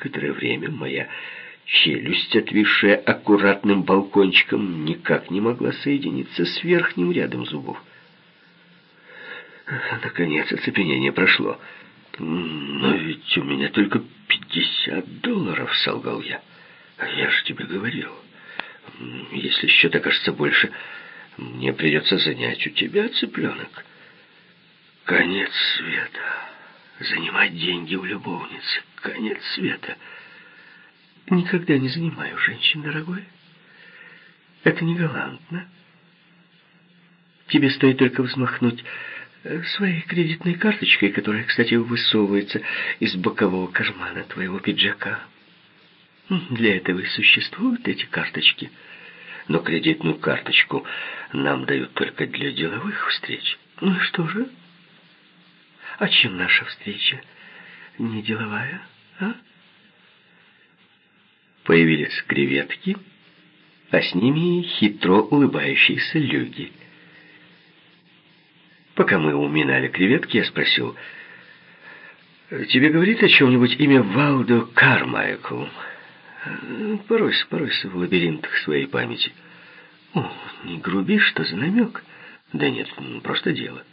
некоторое время моя челюсть, отвисшая аккуратным балкончиком, никак не могла соединиться с верхним рядом зубов. Наконец оцепенение прошло. «Но ведь у меня только пятьдесят долларов», — солгал я. «А я же тебе говорил, если счет окажется больше, мне придется занять у тебя цыпленок». Конец света. Занимать деньги у любовницы. Конец света. Никогда не занимаю женщин, дорогой. Это не галантно. Тебе стоит только взмахнуть э, своей кредитной карточкой, которая, кстати, высовывается из бокового кармана твоего пиджака. Для этого и существуют эти карточки. Но кредитную карточку нам дают только для деловых встреч. Ну и что же? А чем наша встреча не деловая, а? Появились креветки, а с ними хитро улыбающиеся люди. Пока мы уминали креветки, я спросил, «Тебе говорит о чем-нибудь имя Валдо Кармайкл?» «Поройся, поройся в лабиринтах своей памяти». «О, не груби, что за намек?» «Да нет, просто дело».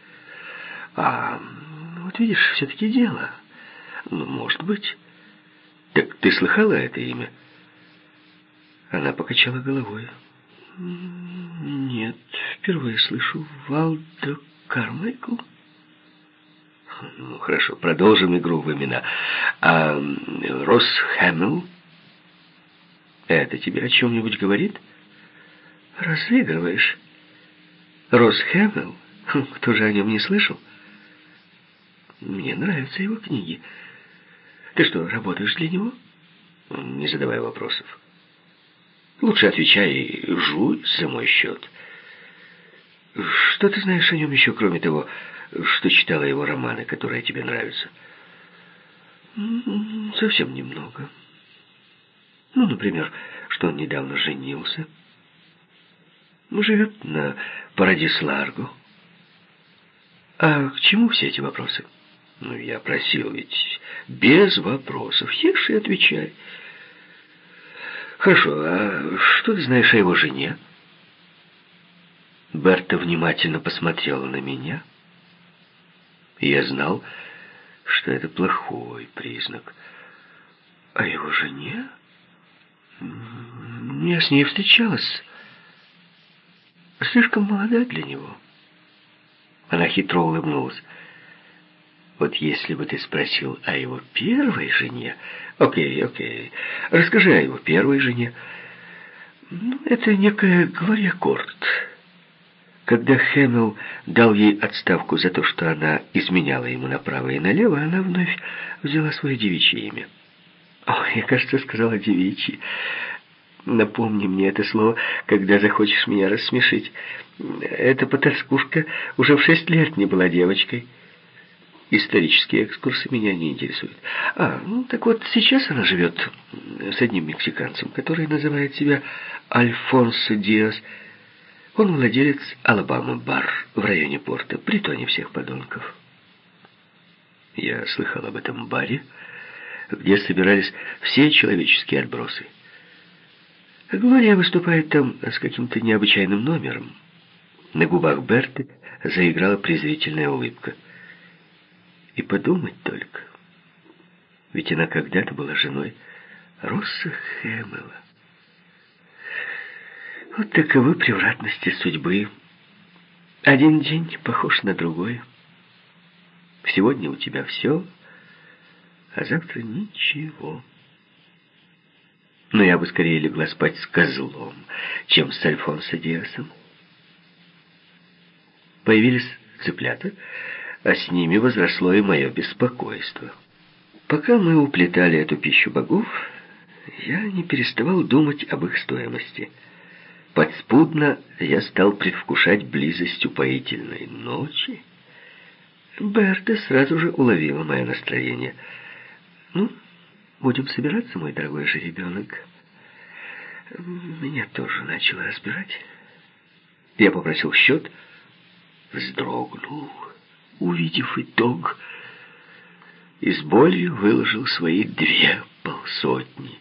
«А вот видишь, все-таки дело. Ну, может быть. Так ты слыхала это имя? Она покачала головой. Нет, впервые слышу. Валдо Кармайкл? Ну, хорошо, продолжим игру в имена. А Росс Хэмилл? Это тебе о чем-нибудь говорит? Разыгрываешь. Росс Хэмилл? Кто же о нем не слышал? Мне нравятся его книги. Ты что, работаешь для него? Не задавай вопросов. Лучше отвечай и жуй за мой счет. Что ты знаешь о нем еще, кроме того, что читала его романы, которые тебе нравятся? Совсем немного. Ну, например, что он недавно женился. Живет на Парадис Ларго. А к чему все эти вопросы? — ну, я просил ведь без вопросов. Ешь и отвечай. Хорошо, а что ты знаешь о его жене? Берта внимательно посмотрела на меня. Я знал, что это плохой признак. А его жене? Я с ней встречалась. Слишком молода для него. Она хитро улыбнулась. Вот если бы ты спросил о его первой жене... Окей, окей. Расскажи о его первой жене. Ну, это некая Глория Корт. Когда Хэмилл дал ей отставку за то, что она изменяла ему направо и налево, она вновь взяла свое девичье имя. О, я, кажется, сказала девичье. Напомни мне это слово, когда захочешь меня рассмешить. Эта потаскушка уже в шесть лет не была девочкой. Исторические экскурсы меня не интересуют. А, ну так вот, сейчас она живет с одним мексиканцем, который называет себя Альфонсо Диас. Он владелец Алабама-бар в районе порта, притоне всех подонков. Я слыхал об этом баре, где собирались все человеческие отбросы. Глория выступает там с каким-то необычайным номером. На губах Берты заиграла презрительная улыбка — и подумать только. Ведь она когда-то была женой Росса Хэмела. Вот таковы превратности судьбы. Один день похож на другой. Сегодня у тебя все, а завтра ничего. Но я бы скорее легла спать с козлом, чем с Альфонсо Диасом. Появились цыплята, а с ними возросло и мое беспокойство. Пока мы уплетали эту пищу богов, я не переставал думать об их стоимости. Подспудно я стал предвкушать близость упоительной ночи. Берта сразу же уловила мое настроение. «Ну, будем собираться, мой дорогой же ребенок?» Меня тоже начало разбирать. Я попросил счет, вздрогнул увидев итог, и с болью выложил свои две полсотни.